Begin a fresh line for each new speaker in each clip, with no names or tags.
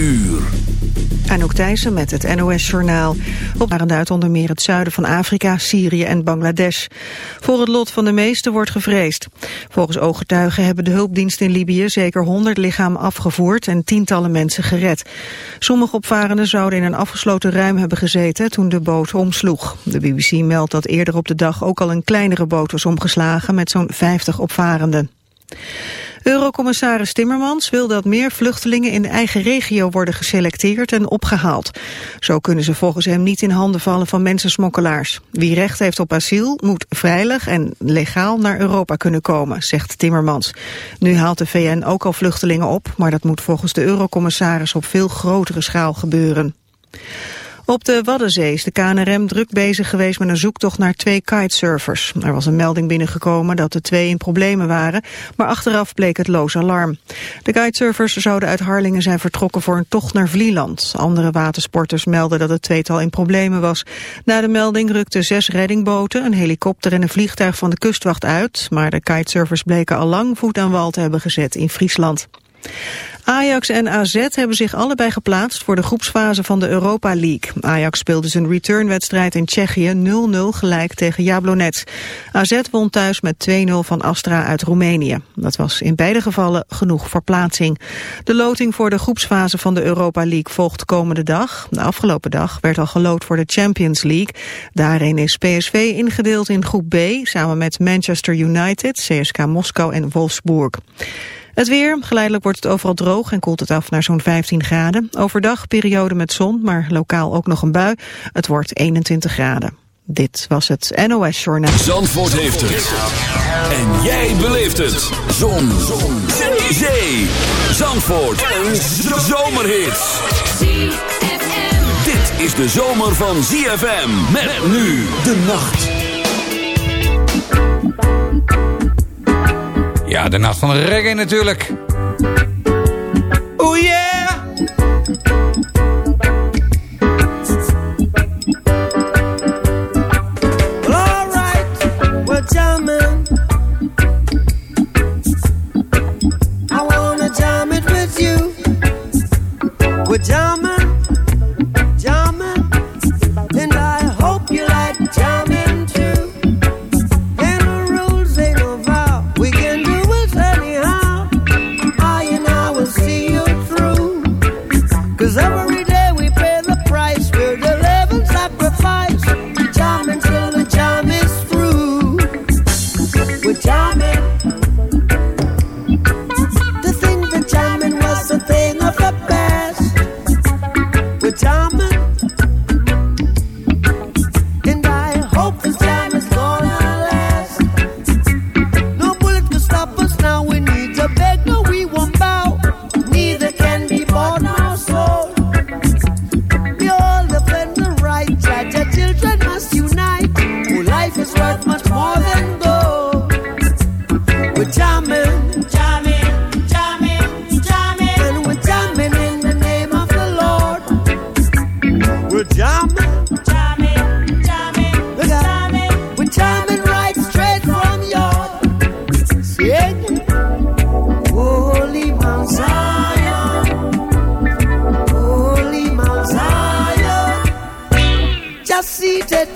uur.
Anouk Thijssen met het NOS-journaal. Opvarende uit onder meer het zuiden van Afrika, Syrië en Bangladesh. Voor het lot van de meesten wordt gevreesd. Volgens ooggetuigen hebben de hulpdiensten in Libië zeker 100 lichamen afgevoerd en tientallen mensen gered. Sommige opvarenden zouden in een afgesloten ruim hebben gezeten toen de boot omsloeg. De BBC meldt dat eerder op de dag ook al een kleinere boot was omgeslagen met zo'n 50 opvarenden. Eurocommissaris Timmermans wil dat meer vluchtelingen in de eigen regio worden geselecteerd en opgehaald. Zo kunnen ze volgens hem niet in handen vallen van mensensmokkelaars. Wie recht heeft op asiel moet veilig en legaal naar Europa kunnen komen, zegt Timmermans. Nu haalt de VN ook al vluchtelingen op, maar dat moet volgens de eurocommissaris op veel grotere schaal gebeuren. Op de Waddenzee is de KNRM druk bezig geweest met een zoektocht naar twee kitesurfers. Er was een melding binnengekomen dat de twee in problemen waren, maar achteraf bleek het loos alarm. De kitesurfers zouden uit Harlingen zijn vertrokken voor een tocht naar Vlieland. Andere watersporters melden dat het tweetal in problemen was. Na de melding rukten zes reddingboten, een helikopter en een vliegtuig van de kustwacht uit, maar de kitesurfers bleken al lang voet aan wal te hebben gezet in Friesland. Ajax en AZ hebben zich allebei geplaatst voor de groepsfase van de Europa League. Ajax speelde zijn returnwedstrijd in Tsjechië 0-0 gelijk tegen Jablonec. AZ won thuis met 2-0 van Astra uit Roemenië. Dat was in beide gevallen genoeg verplaatsing. De loting voor de groepsfase van de Europa League volgt komende dag. De afgelopen dag werd al geloot voor de Champions League. Daarin is PSV ingedeeld in groep B samen met Manchester United, CSK Moskou en Wolfsburg. Het weer, geleidelijk wordt het overal droog en koelt het af naar zo'n 15 graden. Overdag periode met zon, maar lokaal ook nog een bui. Het wordt 21 graden. Dit was het NOS Journaal.
Zandvoort heeft het. En jij beleeft het. Zon. zon. Zee. Zee. Zandvoort. Een zomerhit. Dit is de zomer van ZFM. Met nu de nacht.
Ja, de nacht van reggae natuurlijk.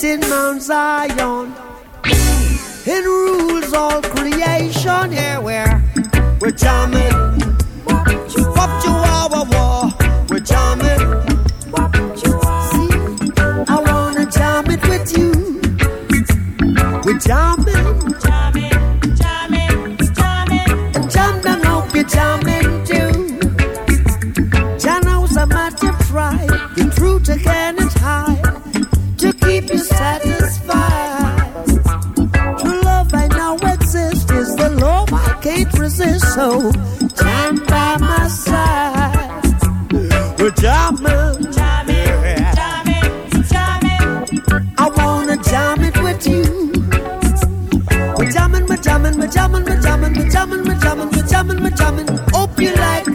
in Mount
Zion. It rules all creation. Here we're we're jamming. Pop you wah wah We're jamming. See, I wanna jam it with you. We're jamming. soul. Time by my side. Well, jam it. I wanna jam it with you. We're jamming, we're jamming, we're jamming, we're jamming, we're jamming, we're jamming, we're jamming, we're jamming. Hope you like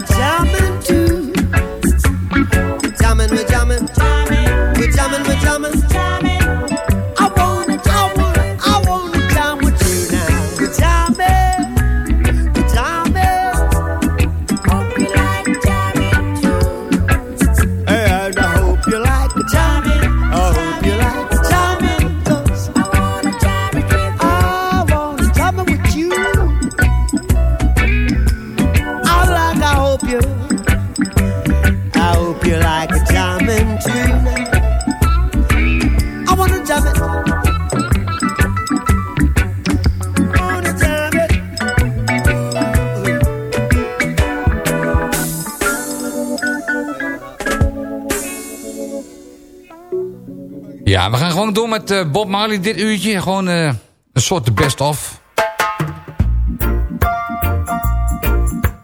wat eh, Bob Marley dit uurtje. Gewoon eh, een soort de best-of.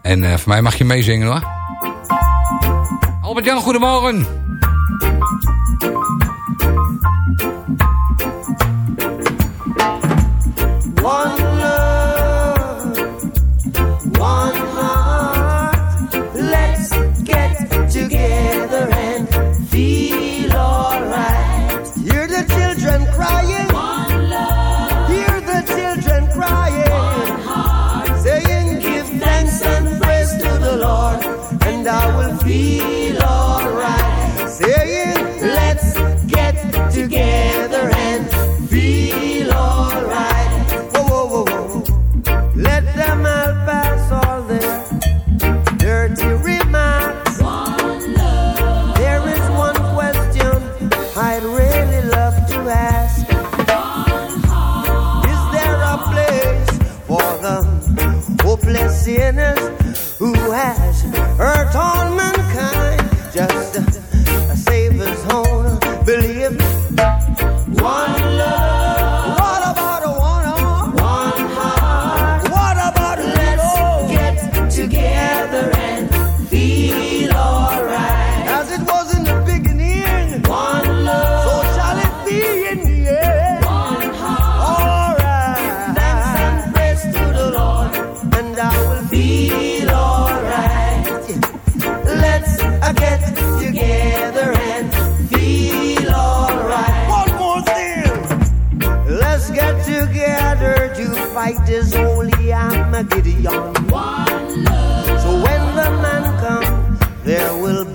En eh, voor mij mag je meezingen hoor. Albert-Jan, goedemorgen.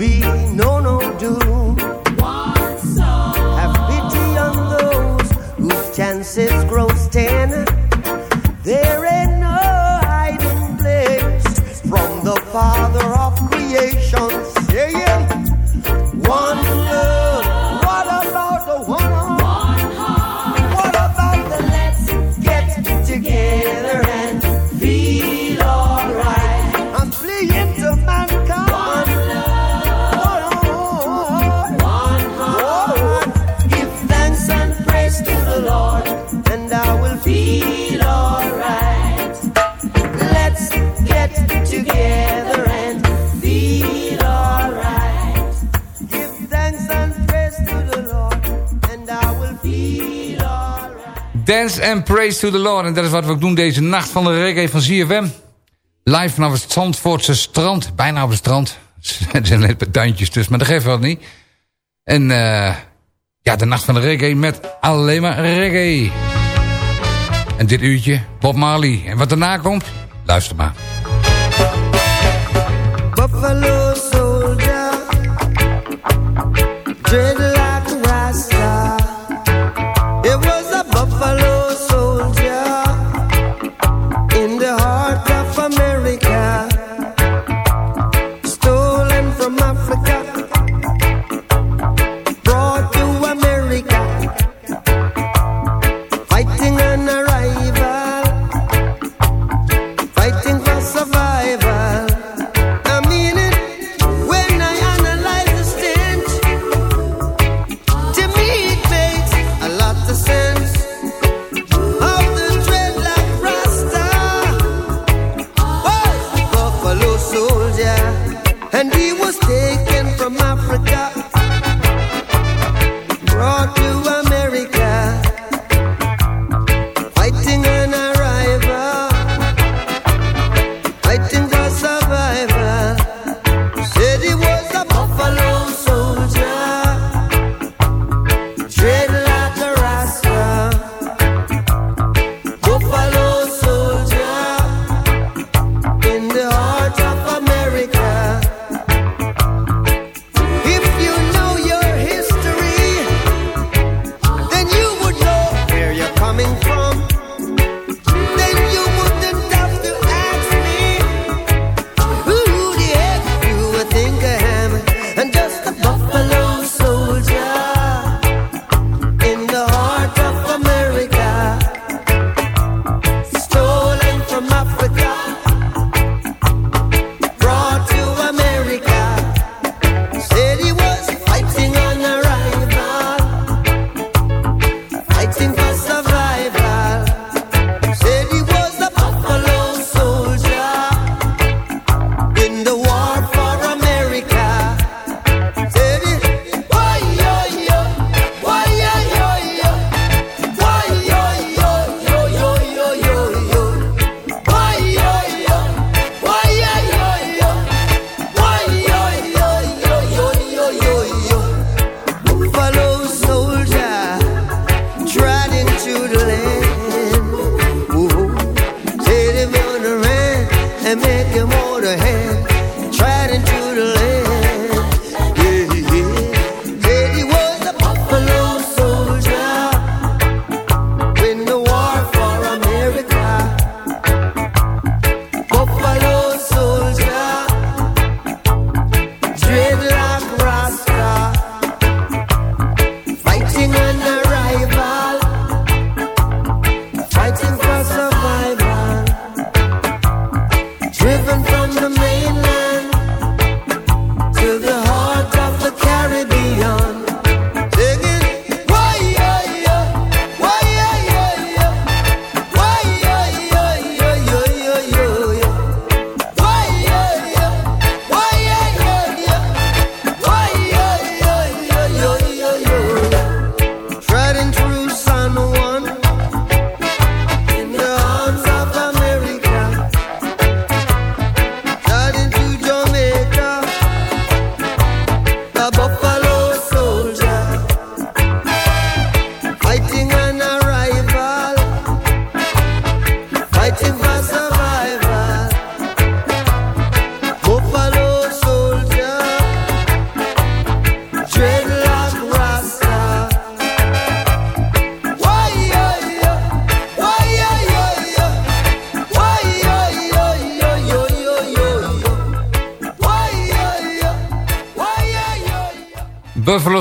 be no no do.
Dance and praise to the Lord. En dat is wat we ook doen deze nacht van de reggae van ZFM. Live vanaf het Zandvoortse strand. Bijna op het strand. Er zijn net met tuintjes tussen, maar dat geeft wel niet. En eh, ja, de nacht van de reggae met alleen maar reggae. En dit uurtje Bob Marley. En wat daarna komt, luister maar.
Buffalo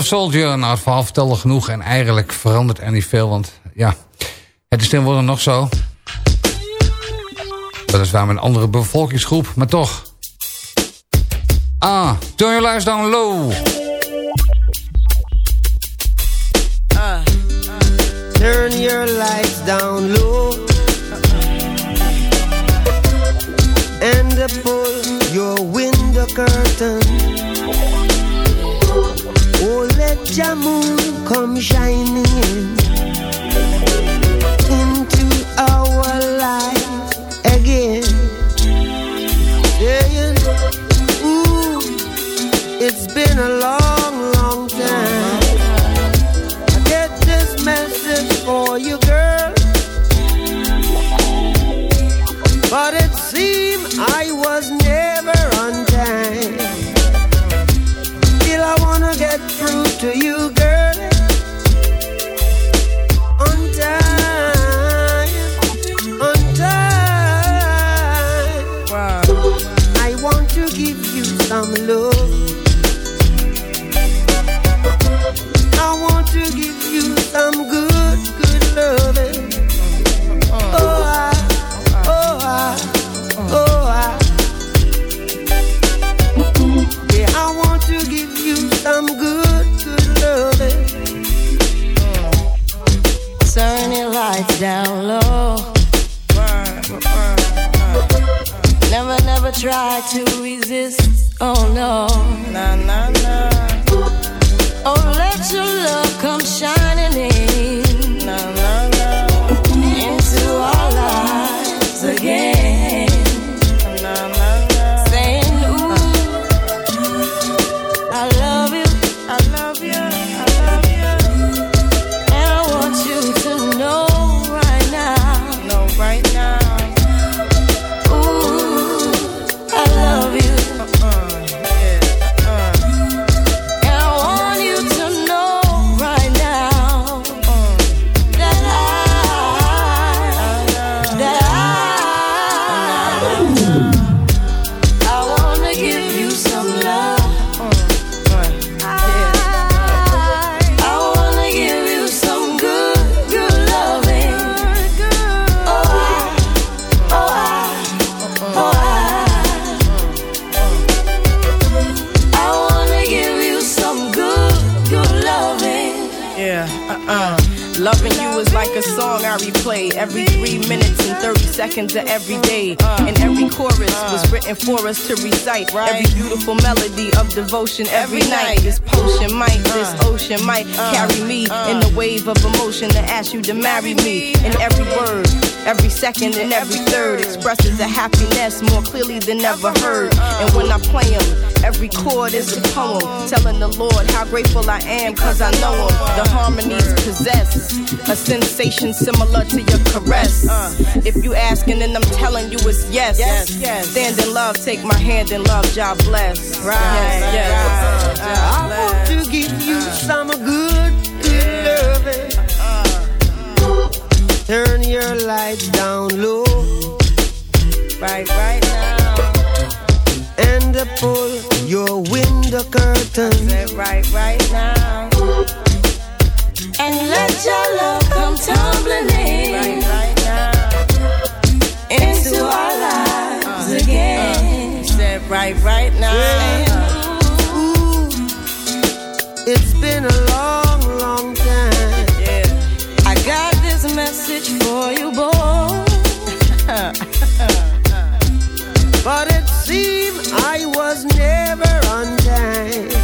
Buffalo Soldier.
Nou, het vertelde genoeg en eigenlijk verandert er niet veel. Want ja, het is tegenwoordig nog zo. Dat is waar met een andere bevolkingsgroep, maar toch. Ah, turn your lights down low.
Turn your lights down low. And pull your window curtain. Oh, let your moon come shining in into our life
30 seconds of every day. And every chorus was written for us to recite. Every beautiful melody of devotion every night. This potion might, this uh. ocean might uh. carry me uh. in the wave of emotion to ask you to marry me. And every word, every second, and every third expresses a happiness more clearly than ever heard. And when I play them, every chord is a poem telling the Lord how grateful I am cause I know him. The harmonies possess a sensation similar to your caress. Uh. If you asking, then I'm telling you it's yes. Stand in love, take my hand in love, job bless. Right. Yes, yes.
I want to give you some good, good loving. Turn your lights down low
Right, right now.
And pull your window curtain.
Right, right now.
And let your love come tumbling in
Right, right now.
into our lives uh, again.
Uh, Said right, right now.
Ooh, it's been a long, long time.
Yeah.
I got this message for you, boy.
But it seemed I was never on time.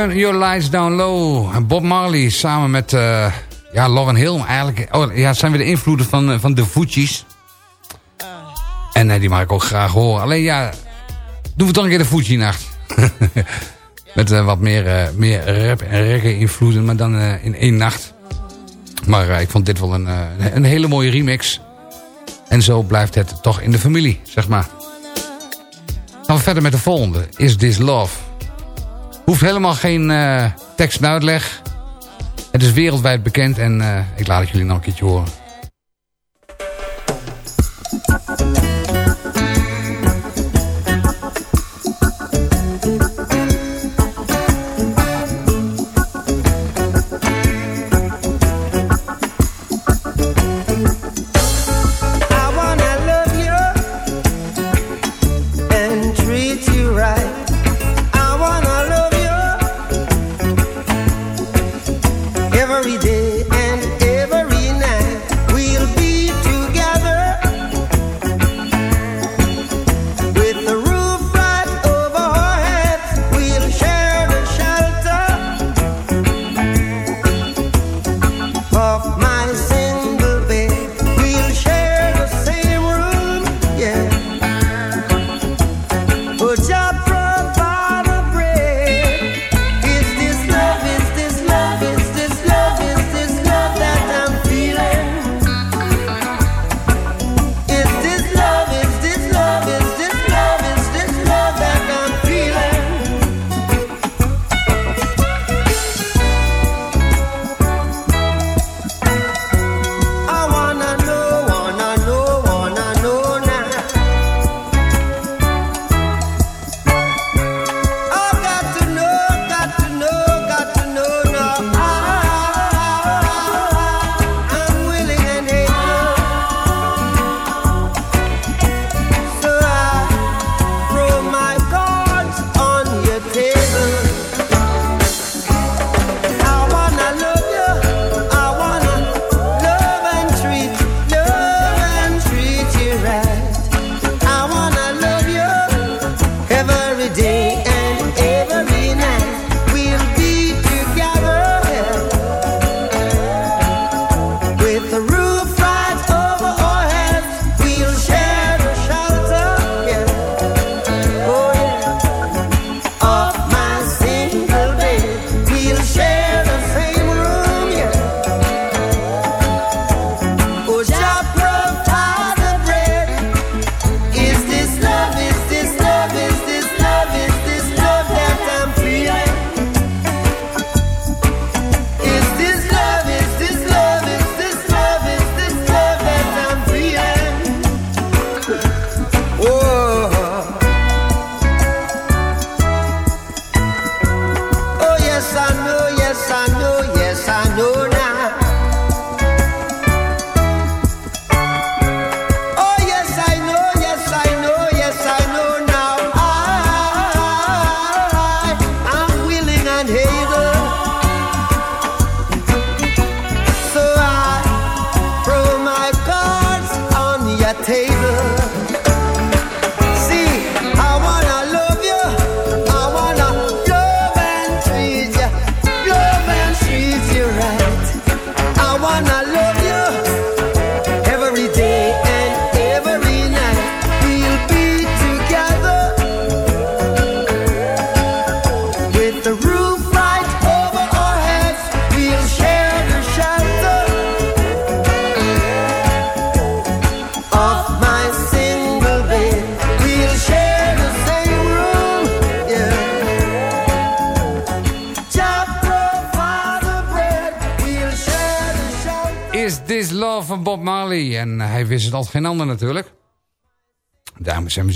Turn Your Lights Down Low. Bob Marley samen met... eh,
ja, Lauren Hill, eigenlijk... Oh, ja, zijn weer de invloeden van, eh, van de Fugees. En uh, die mag ik ook graag horen. Alleen ja, doen we toch een keer de Fuji-nacht. Met uh, wat meer, meer rap en reggae invloeden, maar dan in één nacht. Maar ik vond dit wel een, een hele mooie remix. En zo blijft het toch in de familie, zeg maar. We verder met de volgende. Is This Love? Hoeft helemaal geen tekst en uitleg. Het is wereldwijd bekend en uh, ik laat het jullie nog een keertje horen.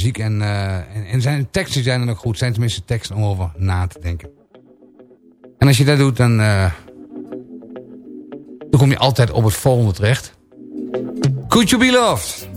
Muziek en, en, zijn teksten zijn dan ook goed. Zijn tenminste teksten om over na te denken. En als je dat doet, dan, uh, dan kom je altijd op het volgende terecht. Could you be loved?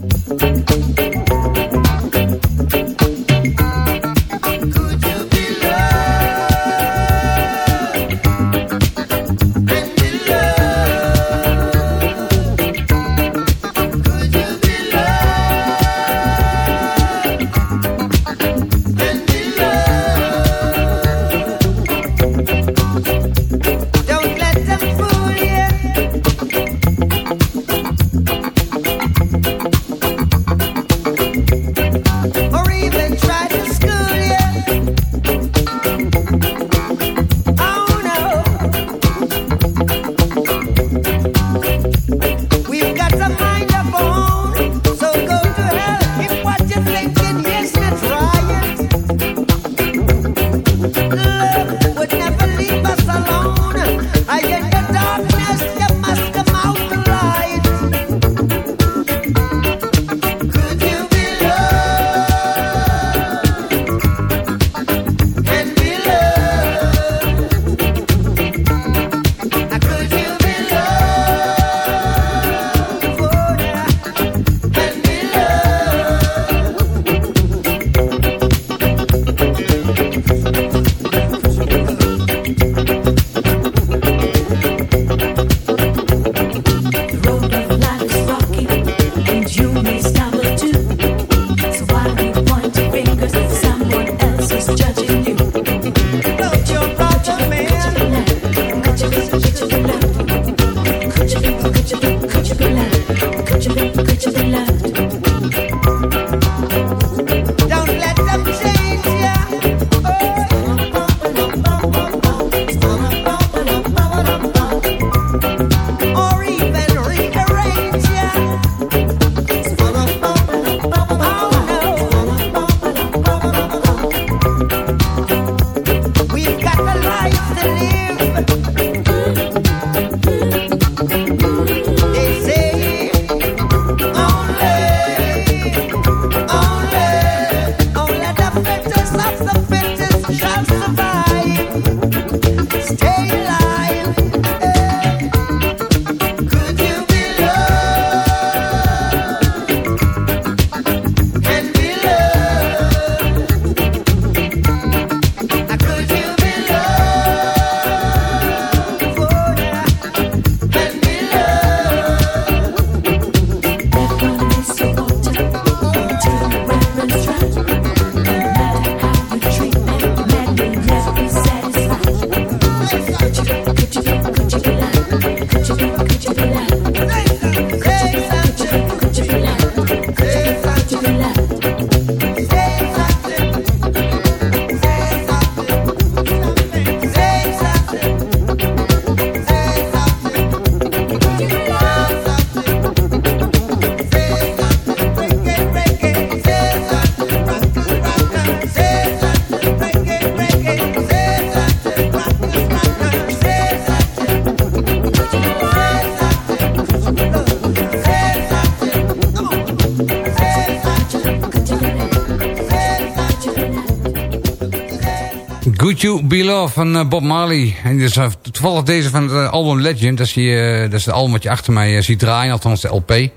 Could You Be Love van uh, Bob Marley. En dus, toevallig deze van het uh, album Legend. Dat is, dat is het album wat je achter mij ziet draaien. Althans de LP.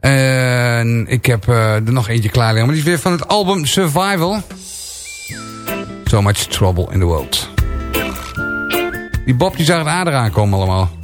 En ik heb er nog eentje klaar liggen. Maar die is weer van het album Survival. So Much Trouble in the World. Die Bob die zag het aardig aankomen allemaal.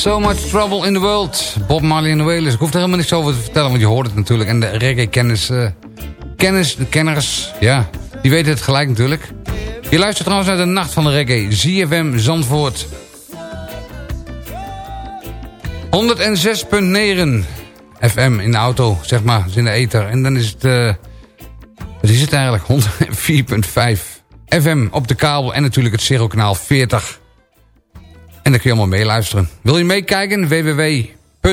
So Much Trouble in the World. Bob Marley the Wailers. Ik hoef er helemaal niks over te vertellen, want je hoort het natuurlijk. En de reggae-kennis, uh, kennis, de kenners, ja, die weten het gelijk natuurlijk. Je luistert trouwens naar de Nacht van de Reggae. ZFM Zandvoort. 106.9 FM in de auto, zeg maar, in de ether. En dan is het, uh, wat is het eigenlijk? 104.5 FM op de kabel en natuurlijk het Zero kanaal 40. En dan kun je allemaal meeluisteren. Wil je meekijken? www.zfm.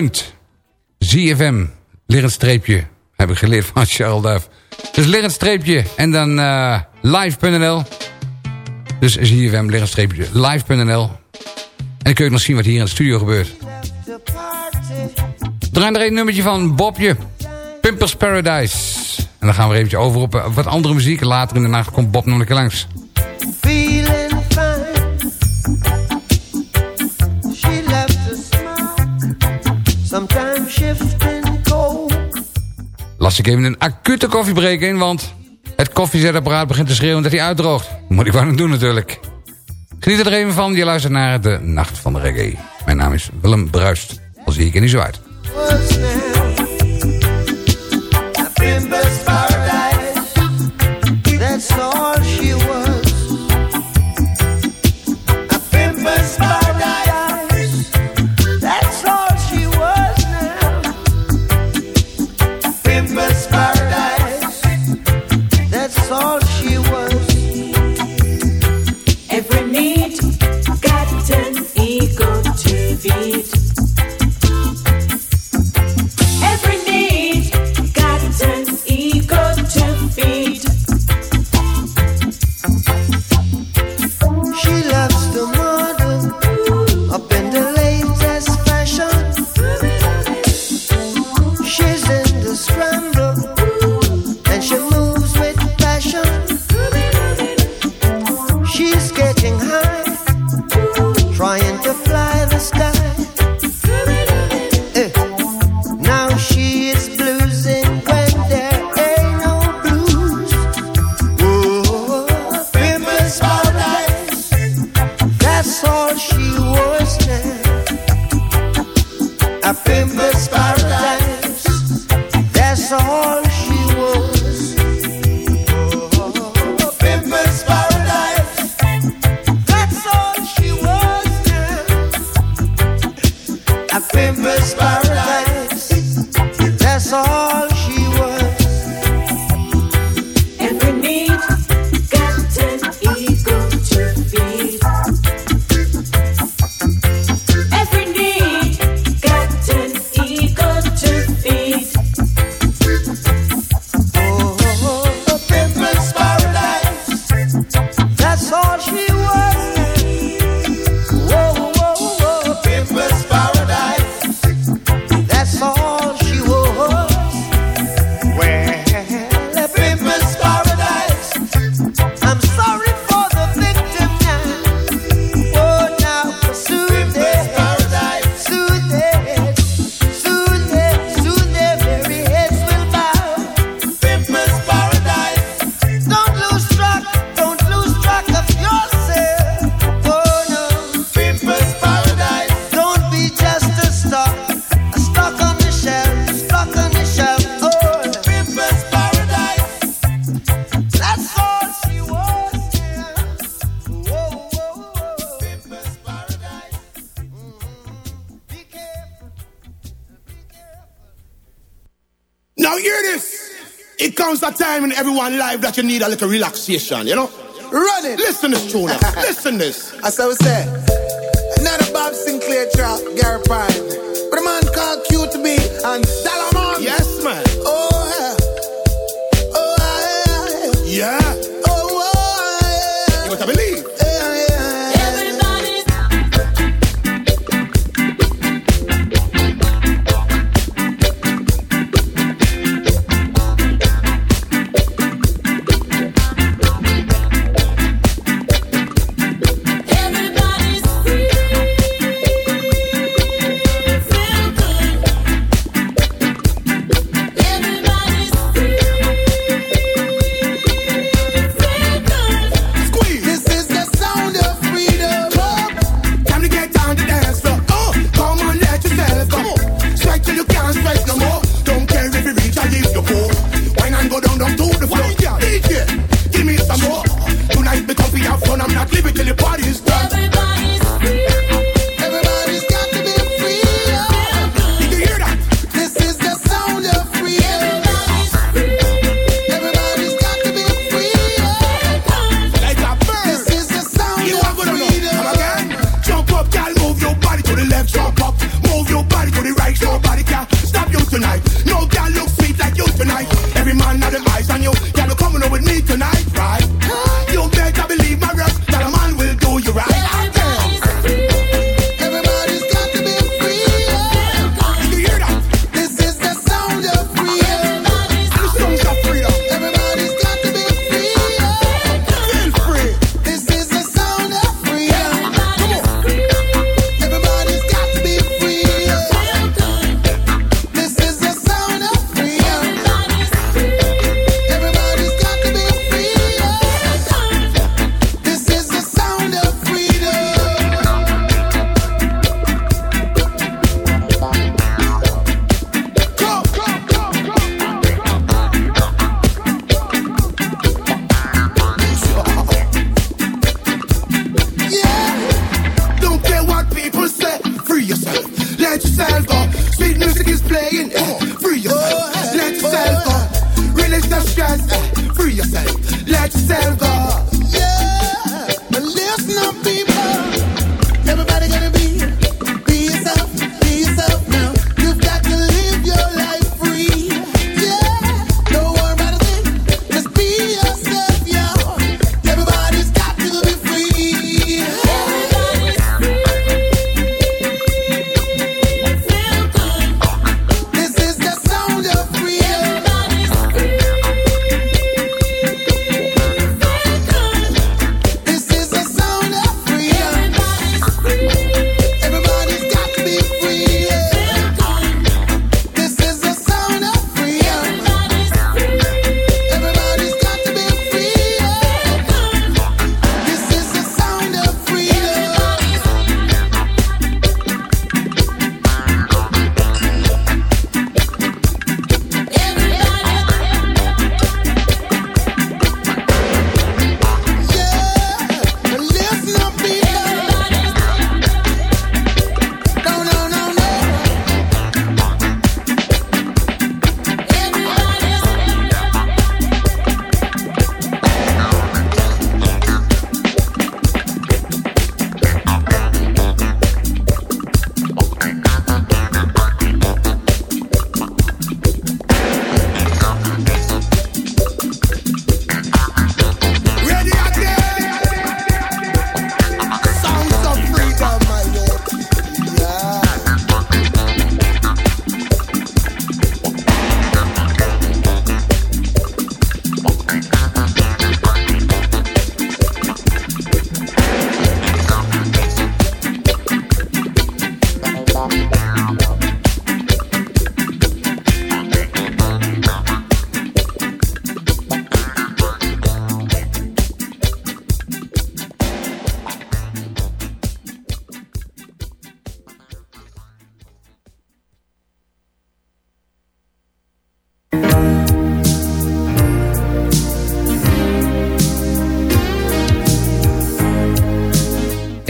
Liggend streepje. Heb ik geleerd van Charles Duif. Dus liggend streepje. En dan uh, live.nl. Dus ZFM liggend streepje live.nl. En dan kun je nog zien wat hier in de studio gebeurt. Draai er een nummertje van Bobje. Pimpers Paradise. En dan gaan we eventjes over op wat andere muziek. Later in de nacht komt Bob nog een keer langs. Las ik even een acute koffiebreak in, want het koffiezetapparaat begint te schreeuwen dat hij uitdroogt. Moet ik wel doen natuurlijk. Geniet er even van, je luistert naar de Nacht van de Reggae. Mijn naam is Willem Bruist, al zie ik er niet zo uit. That's all
everyone live that you need a little relaxation, you know?
Run it.
Listen this tune Listen this.
As I was saying, not a Bob Sinclair track, Gary Prime. But a man called QTB and Dalamon.
Yes, man.
Oh, yeah. Oh,
yeah. Yeah.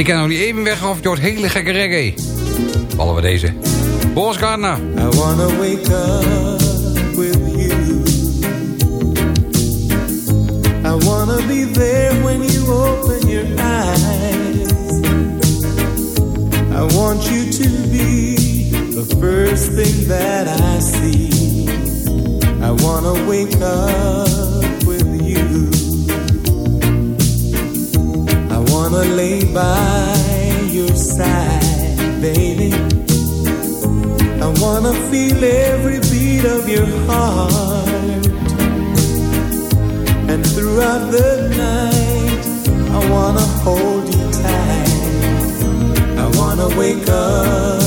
Ken nog niet even weg of je hoort hele gekke reggae. Vallen we deze. Boris Gardner.
I wanna wake up with you. I wanna be there when you open your eyes. I want you to be the first thing that I see. I wanna wake up I wanna lay by your side, baby. I wanna feel every beat of your heart. And throughout the night, I wanna hold you tight. I wanna wake up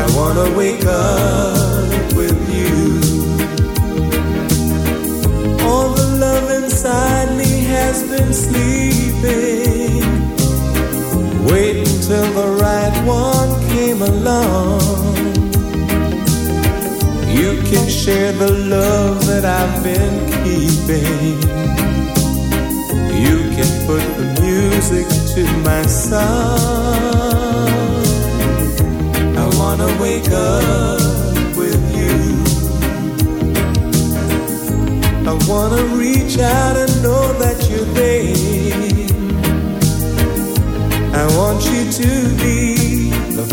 I wanna wake up one came along. You can share the love that I've been keeping. You can put the music to my song. I wanna wake up with you. I wanna reach out and know that you're there. I want you to be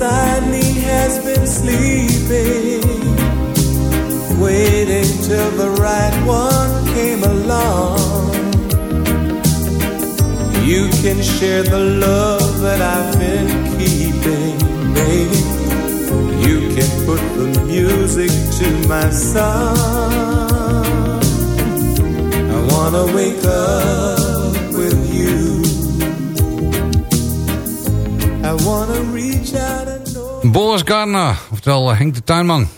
inside me has been sleeping, waiting till the right one came along. You can share the love that I've been keeping, baby. You can put the music to my song. I wanna wake up with you. I wanna reach out.
Boris Gardner, oftewel eh, Henk de Tuinman.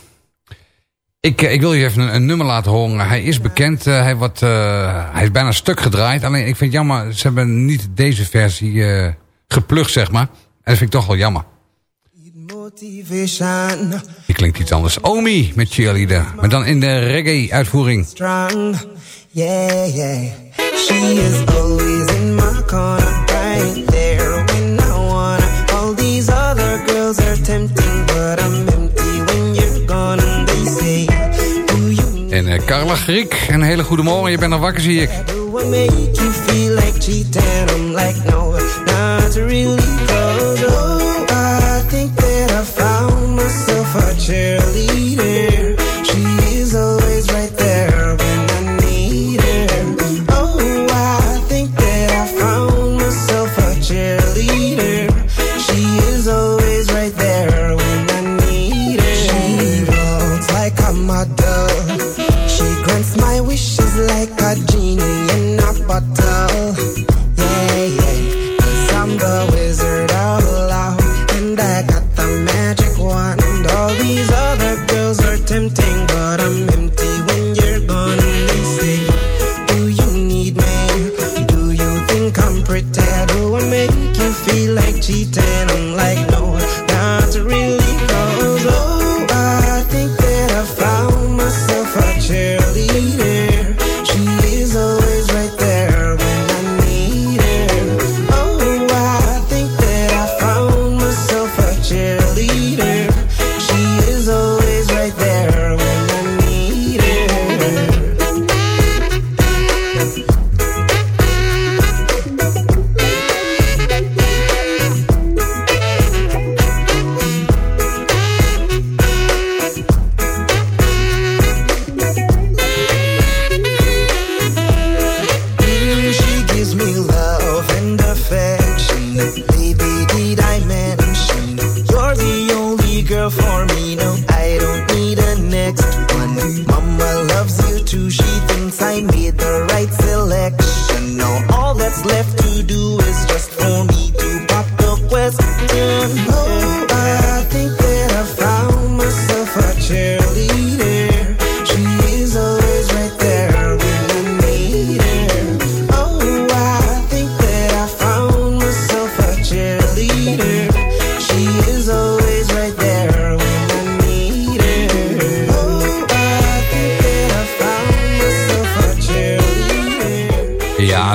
Ik, eh, ik wil je even een, een nummer laten horen. Hij is bekend, eh, hij, wordt, eh, hij is bijna stuk gedraaid. Alleen ik vind het jammer, ze hebben niet deze versie eh geplukt, zeg maar. En dat vind ik toch wel jammer. Die klinkt iets anders. Omi met Cheerleader. Maar dan in de reggae-uitvoering.
strong, yeah, yeah. She is always in my corner, right
Griek, een hele goede morgen. Je bent nog wakker, zie ik.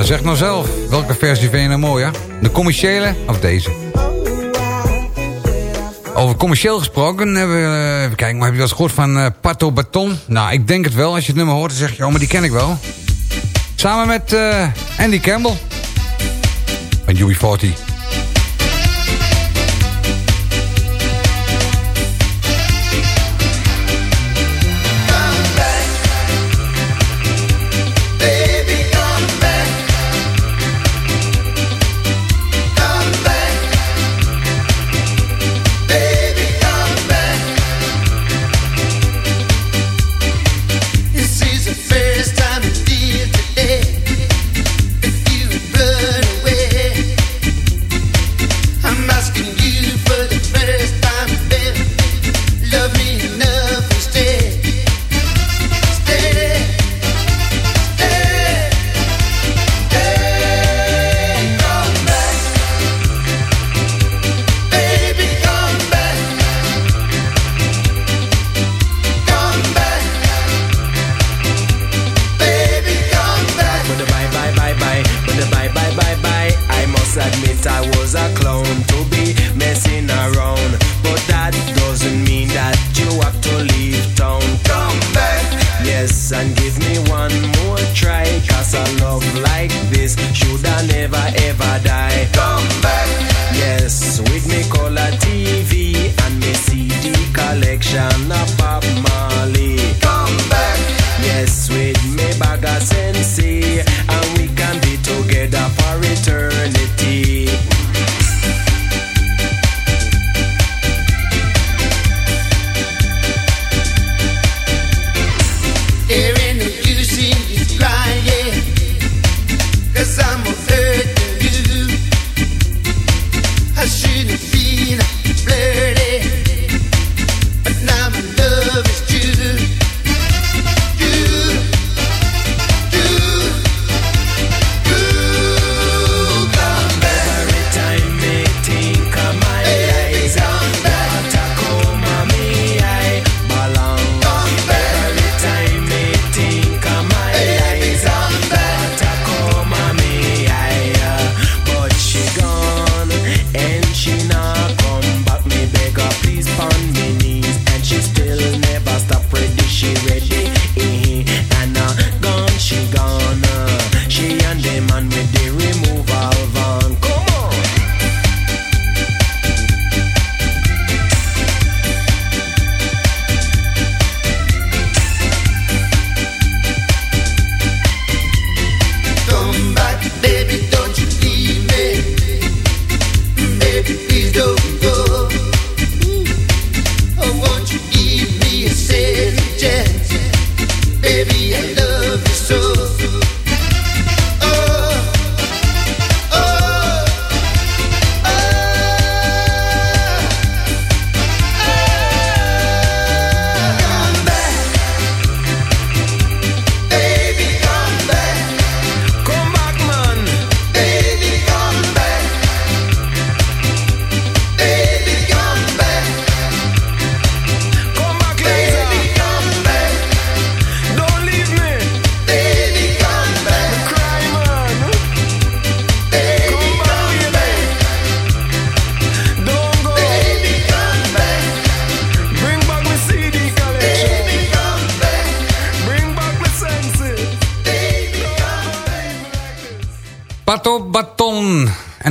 Zeg nou zelf. Welke versie vind je nou mooier? De commerciële of deze? Over commercieel gesproken, hebben we, even kijken, maar heb je eens gehoord van eh, Pato Baton? Nou, ik denk het wel. Als je het nummer hoort, dan zeg je, oh, maar die ken ik wel. Samen met eh, Andy Campbell. Van UB40.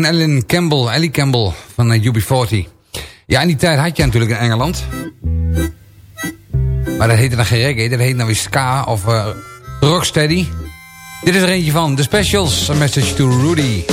Ellen Campbell, Ellie Campbell van eh, UB40. Ja, in die tijd had je natuurlijk in Engeland. Maar dat heette dan geen reggae, dat heette dan weer ska of eh, rocksteady. Dit is er eentje van, The Specials, A Message to Rudy.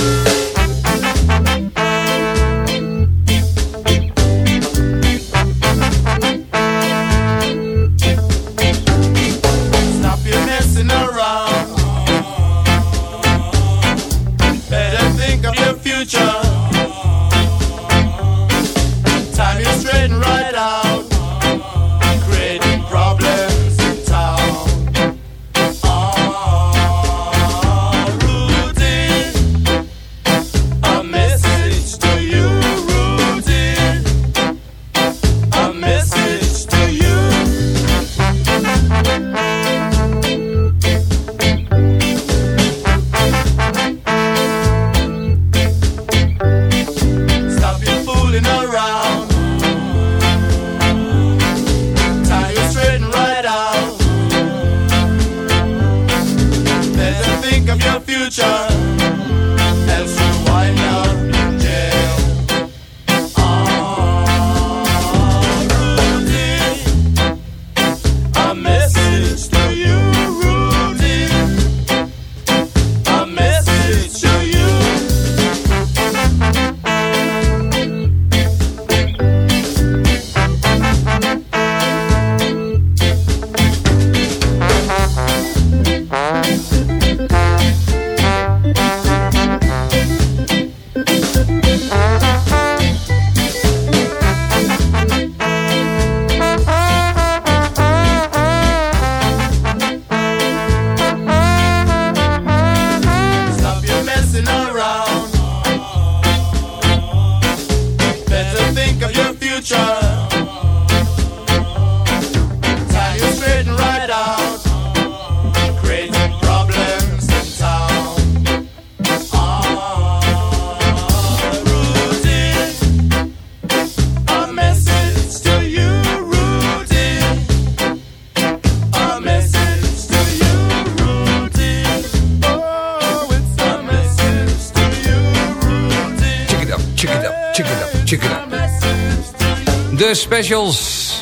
Specials,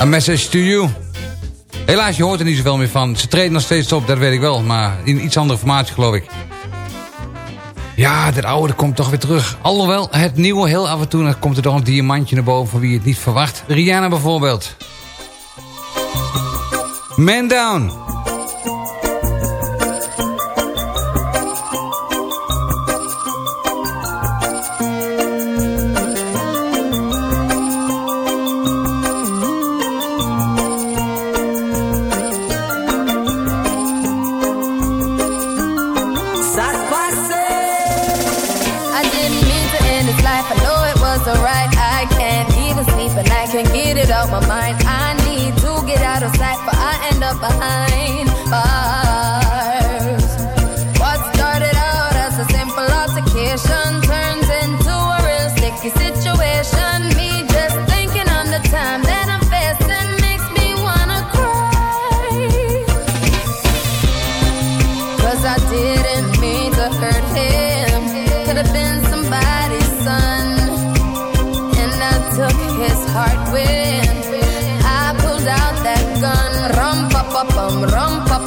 A Message to You. Helaas, je hoort er niet zoveel meer van. Ze treden nog steeds op, dat weet ik wel. Maar in iets andere formatie, geloof ik. Ja, dat oude komt toch weer terug. Alhoewel, het nieuwe heel af en toe komt er toch een diamantje naar boven... van wie het niet verwacht. Rihanna bijvoorbeeld. Man Down.
Life. I know it wasn't right. I can't even sleep and I can't get it out my mind. I need to get out of sight, but I end up behind bars. What started out as a simple altercation turns into a real sticky situation.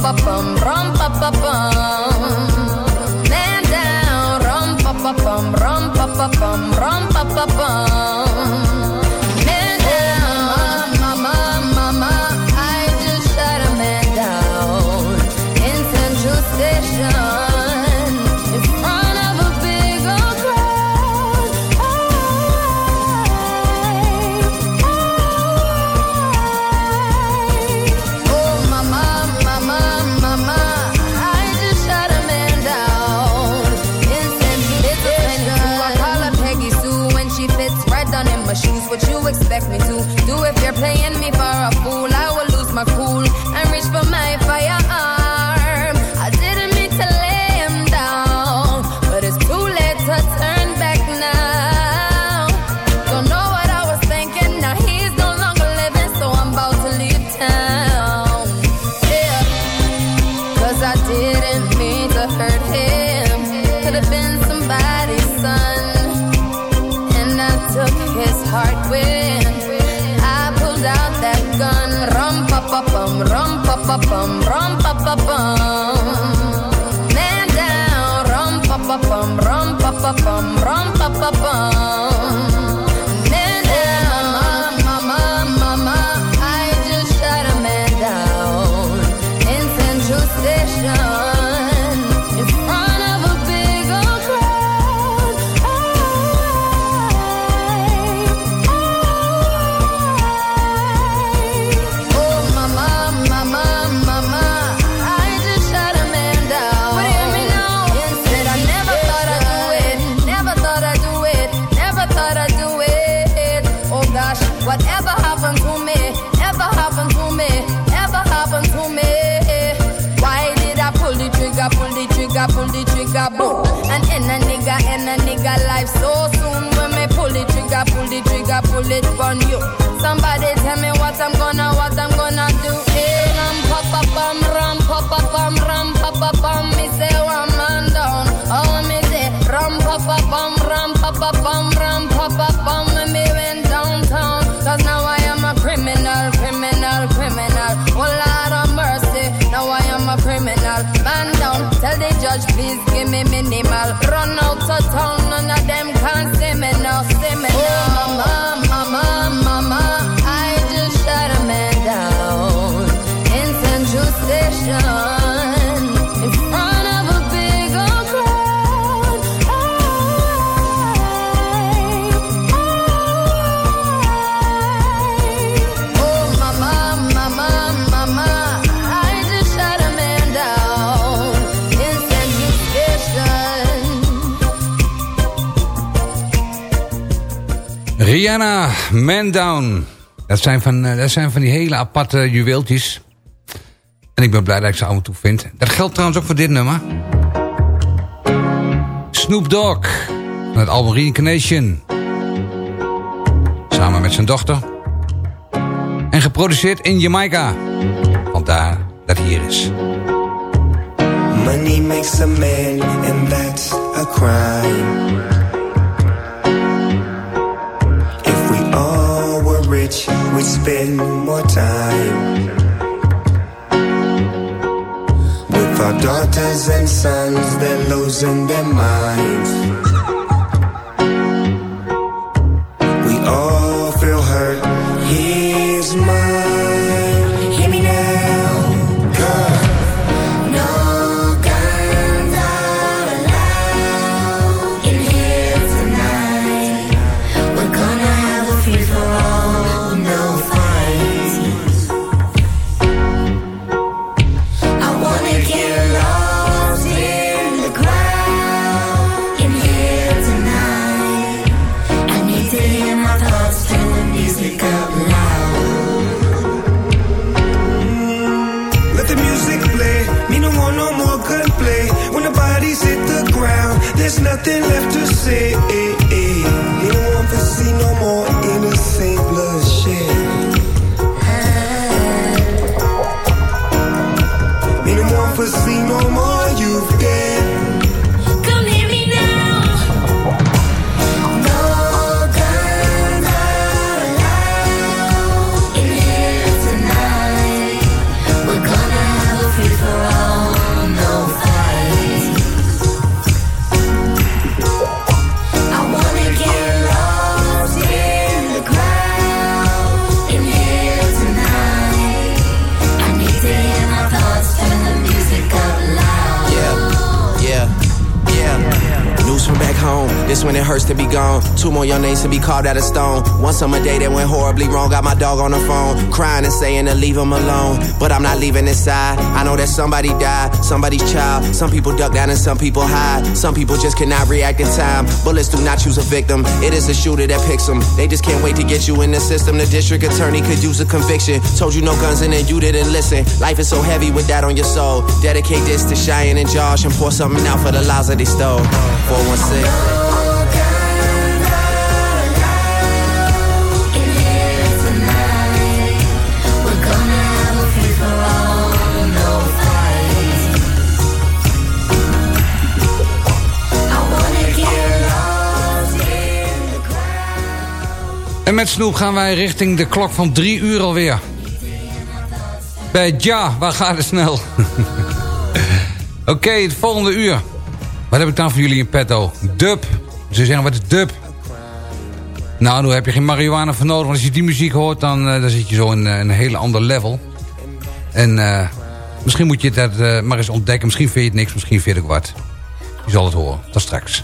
Pa bum, rum pa pa bum. Man down, rum pa pa bum, rum pa pa bum, rum pa pa bum. Pa bum, rum pa pa bum. Man down, rum pa pa bum, rum pa pa bum, rum pa pa bum. A nigga life so soon. When me pull the trigger, pull the trigger, pull it on you. Somebody tell me what I'm gonna, what I'm gonna do. Hey, ram pa pa bum, ram pa pa bum, ram pa pa bum. Me say one man down. Oh me say ram pa pa bum, ram pa pa bum, ram pa pa bum. When me went downtown, 'cause now I am a criminal, criminal, criminal. Oh Lord of mercy, now I am a criminal. Man down, tell the judge please give me minimal. Run out a tongue
Rihanna, Man Down. Dat zijn, van, eh, dat zijn van die hele aparte juweeltjes. En ik ben blij dat ik ze af en toe vind. Dat geldt trouwens ook voor dit nummer. Snoop Dogg. Van het album Reincarnation. Samen met zijn dochter. En geproduceerd in Jamaica. Vandaar dat hier is.
Money makes a man, and that's a crime. We'd spend more time with our daughters and sons. They're losing their minds.
Two more young names to be carved out of stone. One summer day that went horribly wrong. Got my dog on the phone, crying and saying to leave him alone. But I'm not leaving this side. I know that somebody died, somebody's child. Some people duck down and some people hide. Some people just cannot react in time. Bullets do not choose a victim. It is the shooter that picks them. They just can't wait to get you in the system. The district attorney could use a conviction. Told you no guns and then you didn't listen. Life is so heavy with that on your soul. Dedicate this to Cheyenne and Josh and pour something out for the lives that they stole. 416.
En met Snoep gaan wij richting de klok van drie uur alweer. Bij Ja, waar gaat het snel? Oké, het volgende uur. Wat heb ik dan voor jullie in petto? Dub. Ze zeggen, wat is dub? Nou, dan heb je geen marihuana voor nodig. Want als je die muziek hoort, dan, dan zit je zo in uh, een hele ander level. En uh, misschien moet je dat maar eens ontdekken. Misschien vind je het niks, misschien vind ook wat. Je zal het horen. Tot straks.